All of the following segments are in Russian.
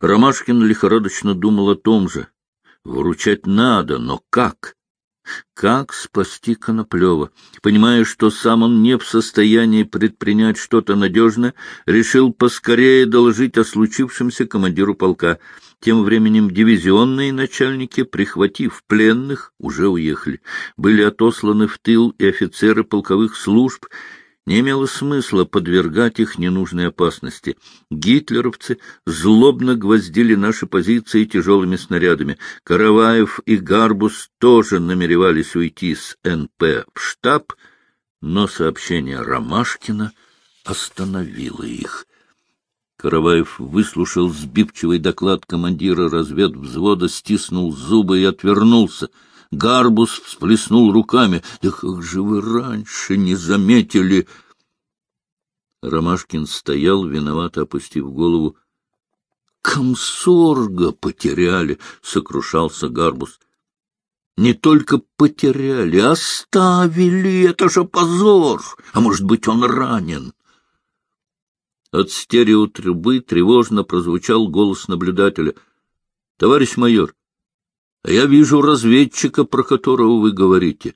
Ромашкин лихорадочно думал о том же. Выручать надо, но как? Как спасти Коноплева? Понимая, что сам он не в состоянии предпринять что-то надежное, решил поскорее доложить о случившемся командиру полка. Тем временем дивизионные начальники, прихватив пленных, уже уехали. Были отосланы в тыл и офицеры полковых служб, не имело смысла подвергать их ненужной опасности. Гитлеровцы злобно гвоздили наши позиции тяжелыми снарядами. Караваев и Гарбус тоже намеревались уйти с НП в штаб, но сообщение Ромашкина остановило их. Караваев выслушал сбивчивый доклад командира разведвзвода, стиснул зубы и отвернулся. Гарбус всплеснул руками. — Да как же вы раньше не заметили? Ромашкин стоял, виновато опустив голову. — Комсорга потеряли, — сокрушался Гарбус. — Не только потеряли, оставили. Это же позор. А может быть, он ранен? От стереотрубы тревожно прозвучал голос наблюдателя. — Товарищ майор, а я вижу разведчика, про которого вы говорите.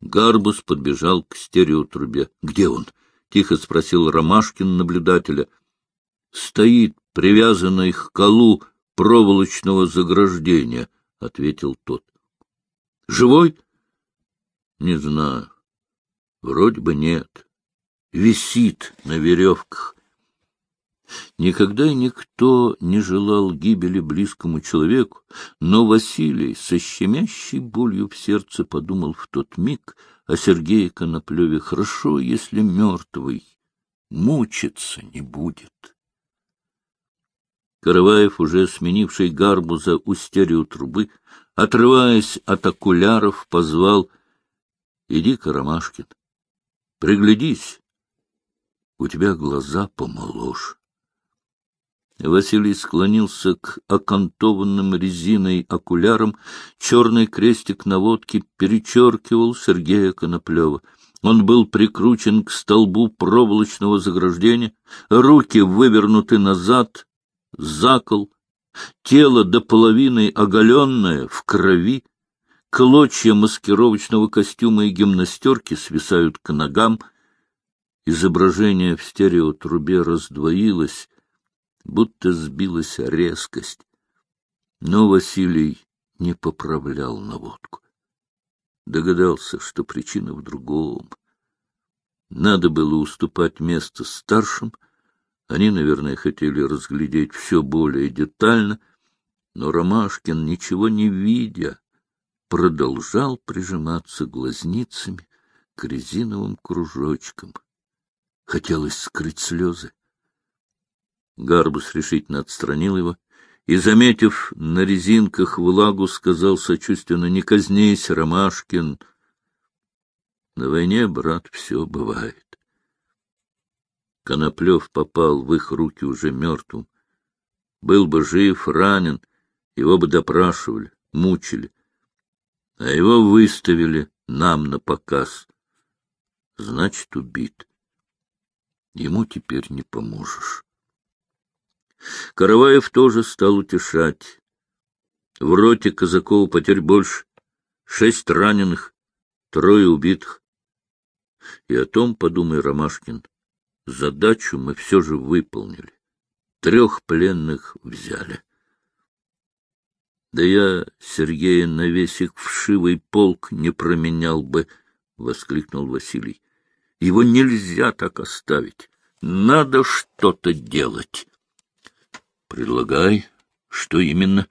Гарбус подбежал к стереотрубе. — Где он? — тихо спросил Ромашкин наблюдателя. — Стоит, привязанный к колу проволочного заграждения, — ответил тот. — Живой? — Не знаю. Вроде бы нет висит на веревках. Никогда никто не желал гибели близкому человеку, но Василий со щемящей болью в сердце подумал в тот миг о Сергее Коноплеве. Хорошо, если мертвый мучиться не будет. Караваев, уже сменивший гарбуза у стереотрубы, отрываясь от окуляров, позвал — Иди, Карамашкин, приглядись, у тебя глаза помоложе. Василий склонился к окантованным резиной окулярам. Черный крестик наводки перечеркивал Сергея Коноплева. Он был прикручен к столбу проволочного заграждения, руки вывернуты назад, закол, тело до половины оголенное, в крови, клочья маскировочного костюма и гимнастерки свисают к ногам — Изображение в стереотрубе раздвоилось, будто сбилась резкость. Но Василий не поправлял наводку. Догадался, что причина в другом. Надо было уступать место старшим. Они, наверное, хотели разглядеть все более детально, но Ромашкин, ничего не видя, продолжал прижиматься глазницами к резиновым кружочкам. Хотелось скрыть слезы. Гарбус решительно отстранил его и, заметив на резинках влагу, сказал сочувственно, «Не казнись, Ромашкин. На войне, брат, все бывает». Коноплев попал в их руки уже мертвым. Был бы жив, ранен, его бы допрашивали, мучили, а его выставили нам на показ. Значит, убит. Ему теперь не поможешь. Караваев тоже стал утешать. В роте Казакова потерь больше. Шесть раненых, трое убитых. И о том, подумай, Ромашкин, задачу мы все же выполнили. Трех пленных взяли. Да я Сергея на весик вшивый полк не променял бы, — воскликнул Василий. Его нельзя так оставить. Надо что-то делать. Предлагай. Что именно?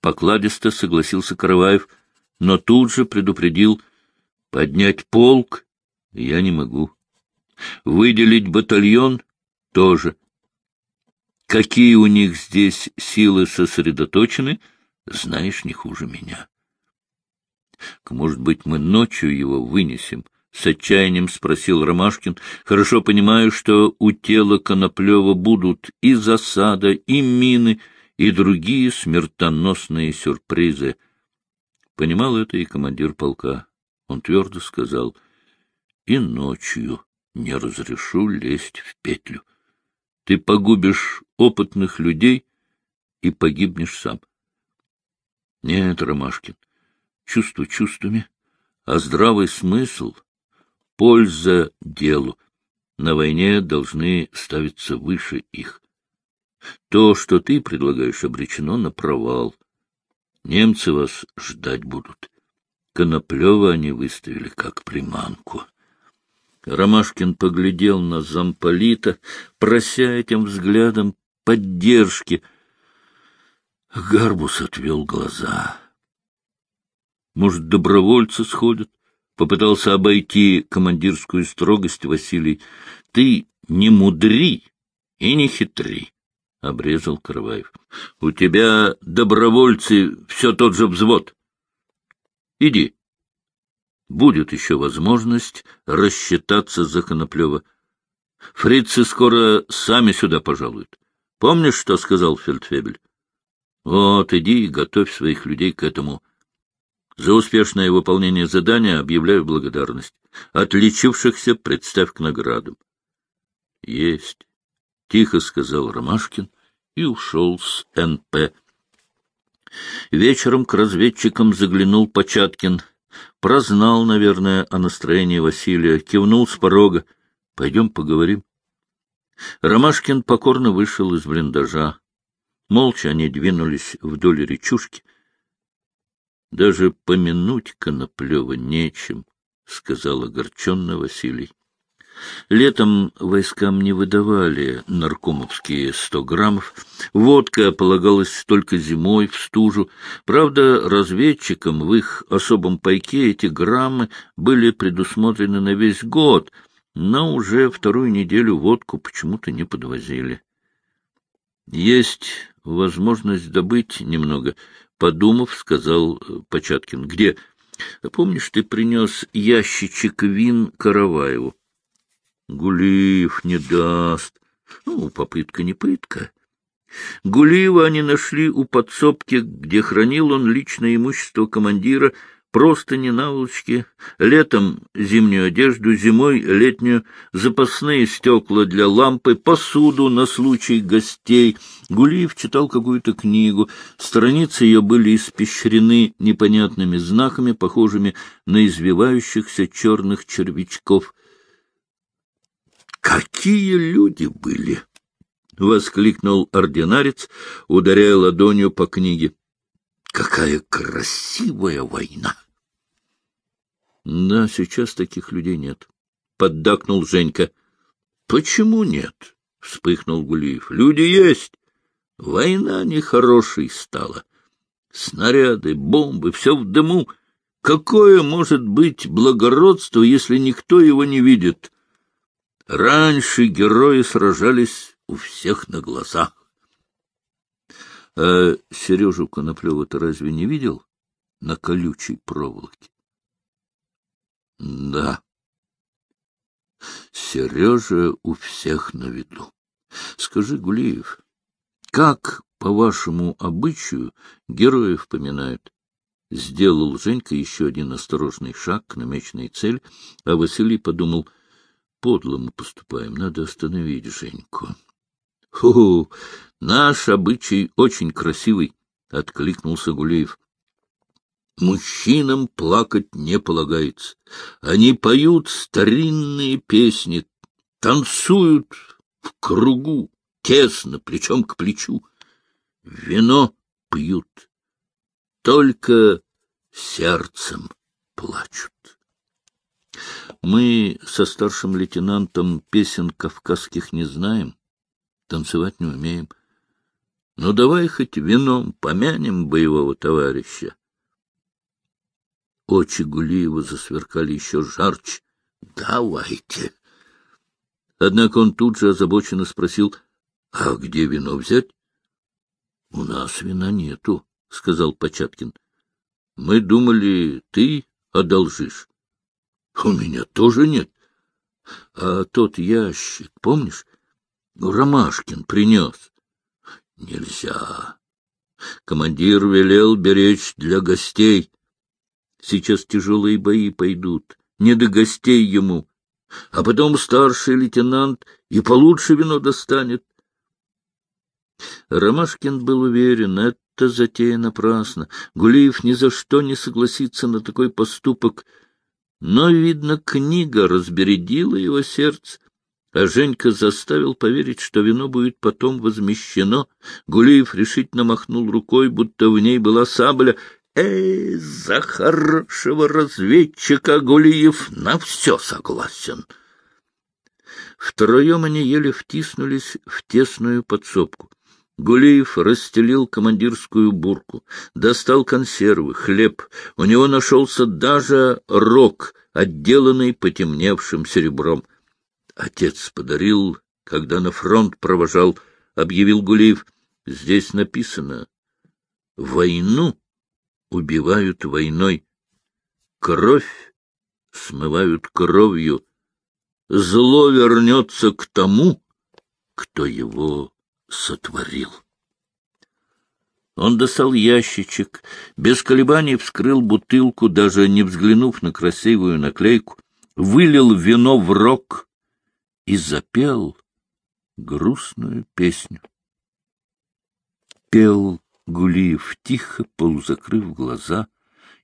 Покладисто согласился Караваев, но тут же предупредил. Поднять полк я не могу. Выделить батальон тоже. Какие у них здесь силы сосредоточены, знаешь не хуже меня. Может быть, мы ночью его вынесем, — с отчаянием спросил Ромашкин, хорошо понимая, что у тела Коноплева будут и засада, и мины, и другие смертоносные сюрпризы. Понимал это и командир полка. Он твердо сказал, — и ночью не разрешу лезть в петлю. Ты погубишь опытных людей, и погибнешь сам. Нет, Ромашкин, чувство чувствами, а здравый смысл — польза делу. На войне должны ставиться выше их. То, что ты предлагаешь, обречено на провал. Немцы вас ждать будут. Коноплева они выставили как приманку. Ромашкин поглядел на замполита, прося этим взглядом поддержки. Гарбус отвел глаза. Может, добровольцы сходят? Попытался обойти командирскую строгость Василий. Ты не мудри и не хитри, — обрезал Караваев. У тебя добровольцы все тот же взвод. Иди. Будет еще возможность рассчитаться за Коноплева. Фрицы скоро сами сюда пожалуют. Помнишь, что сказал Фельдфебель? Вот, иди и готовь своих людей к этому. За успешное выполнение задания объявляю благодарность. Отличившихся представь к наградам. — Есть, — тихо сказал Ромашкин и ушел с НП. Вечером к разведчикам заглянул Початкин. Прознал, наверное, о настроении Василия, кивнул с порога. — Пойдем поговорим. Ромашкин покорно вышел из блиндажа. Молча они двинулись вдоль речушки. — Даже помянуть Коноплева нечем, — сказал огорченно Василий. Летом войскам не выдавали наркомовские сто граммов. Водка полагалась только зимой, в стужу. Правда, разведчикам в их особом пайке эти граммы были предусмотрены на весь год, но уже вторую неделю водку почему-то не подвозили. Есть возможность добыть немного, — подумав, сказал Початкин. — Где? — Помнишь, ты принес ящичек вин Караваеву? Гулиев не даст. Ну, попытка не пытка. Гулиева они нашли у подсобки, где хранил он личное имущество командира, просто не наволочки, летом зимнюю одежду, зимой летнюю, запасные стекла для лампы, посуду на случай гостей. Гулиев читал какую-то книгу, страницы ее были испещрены непонятными знаками, похожими на извивающихся черных червячков — Какие люди были! — воскликнул ординарец, ударяя ладонью по книге. — Какая красивая война! — Да, сейчас таких людей нет, — поддакнул Женька. — Почему нет? — вспыхнул Гулиев. — Люди есть. Война нехорошей стала. Снаряды, бомбы, все в дыму. Какое может быть благородство, если никто его не видит? Раньше герои сражались у всех на глазах. А Сережу Коноплева ты разве не видел на колючей проволоке? Да. Сережа у всех на виду. Скажи, Гулиев, как, по вашему обычаю, героев поминают? Сделал Женька еще один осторожный шаг к намеченной цели, а Василий подумал — подло мы поступаем, надо остановить Женьку. — Ху, наш обычай очень красивый, — откликнулся Гулеев. — Мужчинам плакать не полагается. Они поют старинные песни, танцуют в кругу, тесно, плечом к плечу. Вино пьют, только сердцем плачут. Мы со старшим лейтенантом песен кавказских не знаем, танцевать не умеем. Ну, давай хоть вином помянем боевого товарища. Очи Гулиева засверкали еще жарче. Давайте. Однако он тут же озабоченно спросил, а где вино взять? — У нас вина нету, — сказал Початкин. — Мы думали, ты одолжишь. — У меня тоже нет. А тот ящик, помнишь, Ромашкин принес. — Нельзя. Командир велел беречь для гостей. Сейчас тяжелые бои пойдут, не до гостей ему. А потом старший лейтенант и получше вино достанет. Ромашкин был уверен, это затея напрасно. Гулиев ни за что не согласится на такой поступок. Но, видно, книга разбередила его сердце. А Женька заставил поверить, что вино будет потом возмещено. Гулиев решительно махнул рукой, будто в ней была сабля. «Эй, за хорошего разведчика Гулиев на все согласен!» Втроем они еле втиснулись в тесную подсобку. Гулиев расстелил командирскую бурку, достал консервы, хлеб. У него нашелся даже рог, отделанный потемневшим серебром. Отец подарил, когда на фронт провожал, — объявил Гулиев. Здесь написано «Войну убивают войной, кровь смывают кровью, зло вернется к тому, кто его сотворил». Он достал ящичек, без колебаний вскрыл бутылку, даже не взглянув на красивую наклейку, вылил вино в рог и запел грустную песню. Пел Гулиев тихо, полузакрыв глаза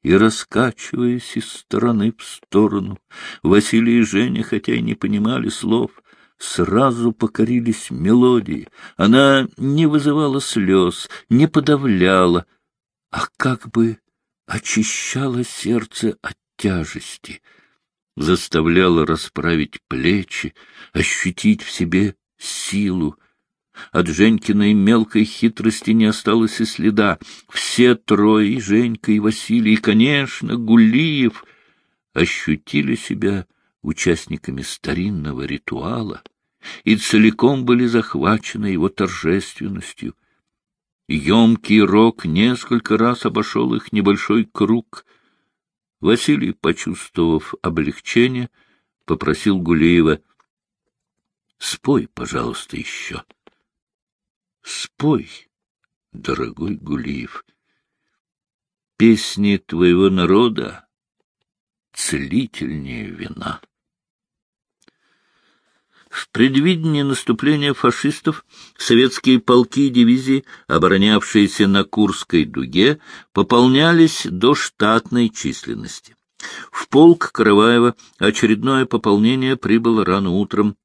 и раскачиваясь из стороны в сторону. Василий и Женя, хотя и не понимали слов, сразу покорились мелодии. Она не вызывала слез, не подавляла, а как бы очищала сердце от тяжести — заставляла расправить плечи, ощутить в себе силу. От Женькиной мелкой хитрости не осталось и следа. Все трое, и Женька, и Василий, и, конечно, Гулиев, ощутили себя участниками старинного ритуала и целиком были захвачены его торжественностью. Емкий рог несколько раз обошел их небольшой круг — Василий, почувствовав облегчение, попросил Гулеева, — Спой, пожалуйста, еще. — Спой, дорогой Гулиев. Песни твоего народа целительнее вина. В предвидении наступления фашистов советские полки и дивизии, оборонявшиеся на Курской дуге, пополнялись до штатной численности. В полк Караваева очередное пополнение прибыло рано утром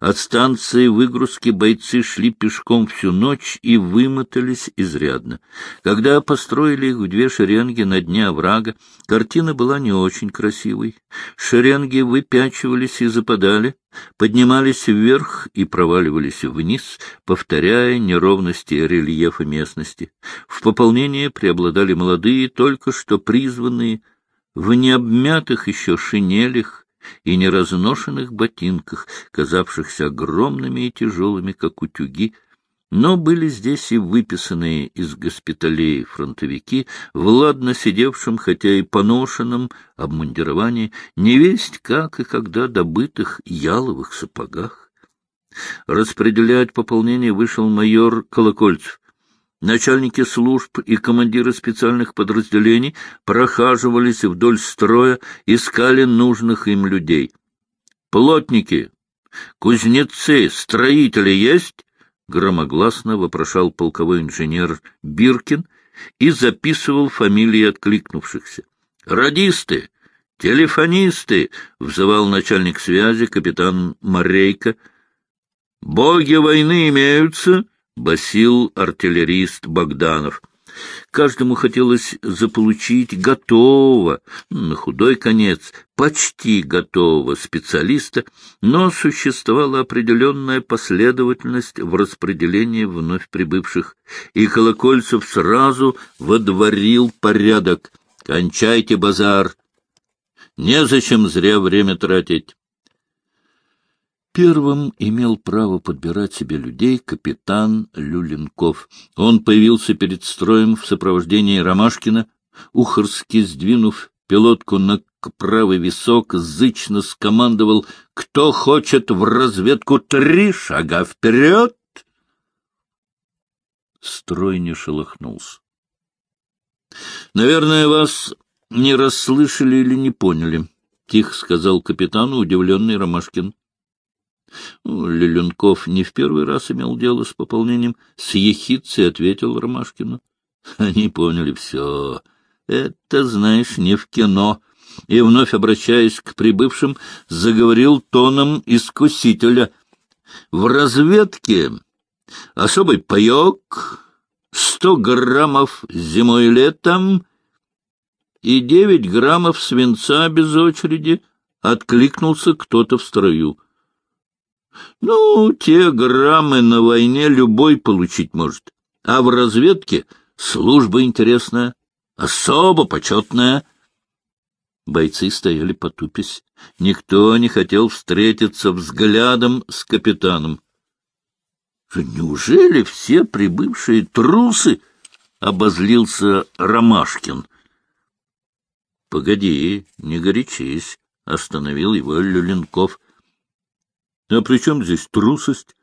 от станции выгрузки бойцы шли пешком всю ночь и вымотались изрядно. Когда построили их в две шеренги на дне оврага, картина была не очень красивой. Шеренги выпячивались и западали, поднимались вверх и проваливались вниз, повторяя неровности рельефа местности. В пополнении преобладали молодые, только что призванные, в необмятых еще шинелях, и неразношенных ботинках, казавшихся огромными и тяжелыми, как утюги, но были здесь и выписанные из госпиталей фронтовики в ладно сидевшем, хотя и поношенном обмундировании, невесть как и когда добытых яловых сапогах. Распределять пополнение вышел майор Колокольцев. Начальники служб и командиры специальных подразделений прохаживались вдоль строя, искали нужных им людей. «Плотники! Кузнецы! Строители есть?» — громогласно вопрошал полковой инженер Биркин и записывал фамилии откликнувшихся. «Радисты! Телефонисты!» — взывал начальник связи капитан Морейко. «Боги войны имеются!» — басил артиллерист Богданов. Каждому хотелось заполучить готового, на худой конец, почти готового специалиста, но существовала определенная последовательность в распределении вновь прибывших, и Колокольцев сразу водворил порядок. «Кончайте базар! Незачем зря время тратить!» Первым имел право подбирать себе людей капитан Люленков. Он появился перед строем в сопровождении Ромашкина, ухорски сдвинув пилотку на правый висок, зычно скомандовал «Кто хочет в разведку три шага вперед!» Строй не шелохнулся. — Наверное, вас не расслышали или не поняли, — тихо сказал капитану удивленный Ромашкин. Ну, Леленков не в первый раз имел дело с пополнением. С ехидцей ответил Ромашкину. Они поняли все. Это, знаешь, не в кино. И, вновь обращаясь к прибывшим, заговорил тоном искусителя. В разведке особый паек, сто граммов зимой и летом и девять граммов свинца без очереди, откликнулся кто-то в строю. Ну, те граммы на войне любой получить может, а в разведке служба интересная, особо почетная. Бойцы стояли потупясь. Никто не хотел встретиться взглядом с капитаном. Неужели все прибывшие трусы? — обозлился Ромашкин. — Погоди, не горячись, — остановил его Люленков. — А при чем здесь трусость?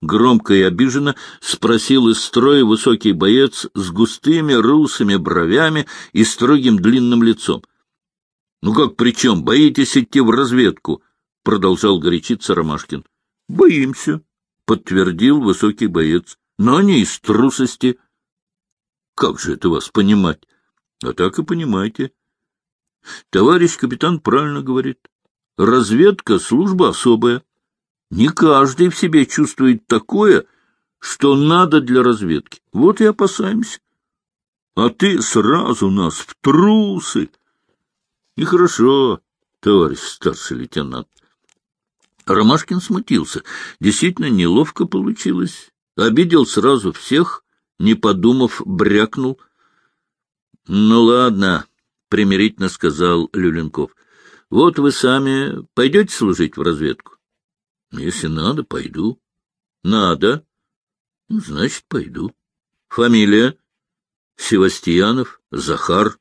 Громко и обиженно спросил из строя высокий боец с густыми русыми бровями и строгим длинным лицом. — Ну как при чем? Боитесь идти в разведку? — продолжал горячиться Ромашкин. — Боимся, — подтвердил высокий боец, — но не из трусости. — Как же это вас понимать? — А так и понимаете. Товарищ капитан правильно говорит. Разведка — служба особая. Не каждый в себе чувствует такое, что надо для разведки. Вот и опасаемся. А ты сразу нас в трусы. Нехорошо, товарищ старший лейтенант. Ромашкин смутился. Действительно, неловко получилось. Обидел сразу всех, не подумав, брякнул. — Ну, ладно, — примирительно сказал Люленков. — Вот вы сами пойдете служить в разведку? — Если надо, пойду. — Надо. — Значит, пойду. — Фамилия? — Севастьянов, Захар.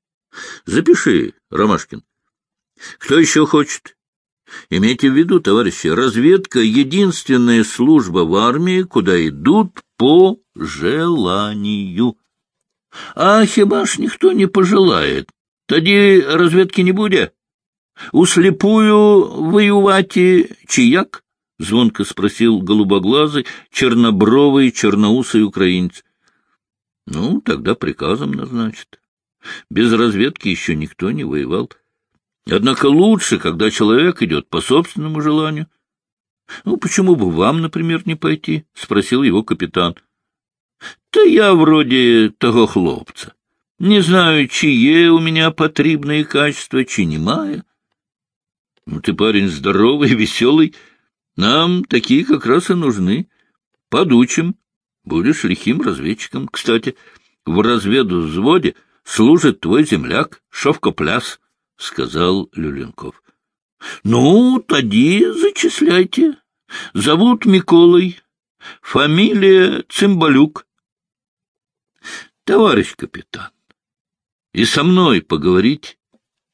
— Запиши, Ромашкин. — Кто еще хочет? — Имейте в виду, товарищи, разведка — единственная служба в армии, куда идут по желанию. А хіба никто не пожелает? Тоді разведки не будет. Услепую воювати чи як? — звонко спросил голубоглазый, чернобровый, черноусый украинец. — Ну, тогда приказом назначат. Без разведки еще никто не воевал. Однако лучше, когда человек идет по собственному желанию. — Ну, почему бы вам, например, не пойти? — спросил его капитан. — Да я вроде того хлопца. Не знаю, чьи у меня потребные качества, чи немая. Ну, ты парень здоровый, веселый. Нам такие как раз и нужны. Подучим. Будешь лихим разведчиком. Кстати, в разведу взводе служит твой земляк, Шовкопляс. — сказал Люленков. — Ну, тоді зачисляйте. Зовут Миколой. Фамилия Цимбалюк. — Товарищ капитан, и со мной поговорить?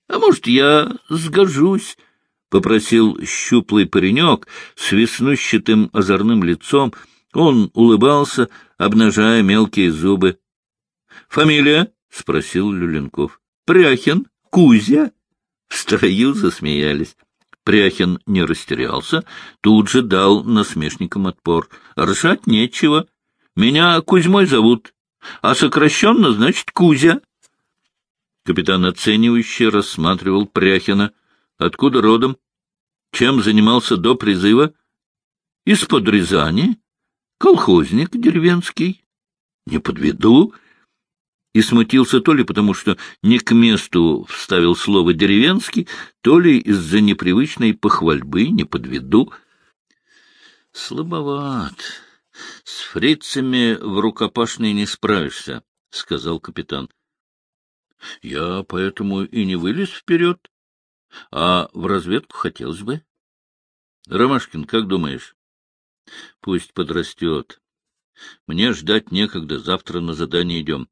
А может, я сгожусь? — попросил щуплый паренек с веснущатым озорным лицом. Он улыбался, обнажая мелкие зубы. — Фамилия? — спросил Люленков. — Пряхин. Кузя? В строю засмеялись. Пряхин не растерялся, тут же дал насмешникам отпор. Ржать нечего. Меня Кузьмой зовут, а сокращенно значит Кузя. Капитан оценивающе рассматривал Пряхина. Откуда родом? Чем занимался до призыва? Из-под Рязани. Колхозник деревенский. Не подведу и смутился то ли потому, что не к месту вставил слово «деревенский», то ли из-за непривычной похвальбы не подведу. Слабоват. С фрицами в рукопашной не справишься, — сказал капитан. — Я поэтому и не вылез вперед, а в разведку хотелось бы. — Ромашкин, как думаешь? — Пусть подрастет. Мне ждать некогда, завтра на задание идем.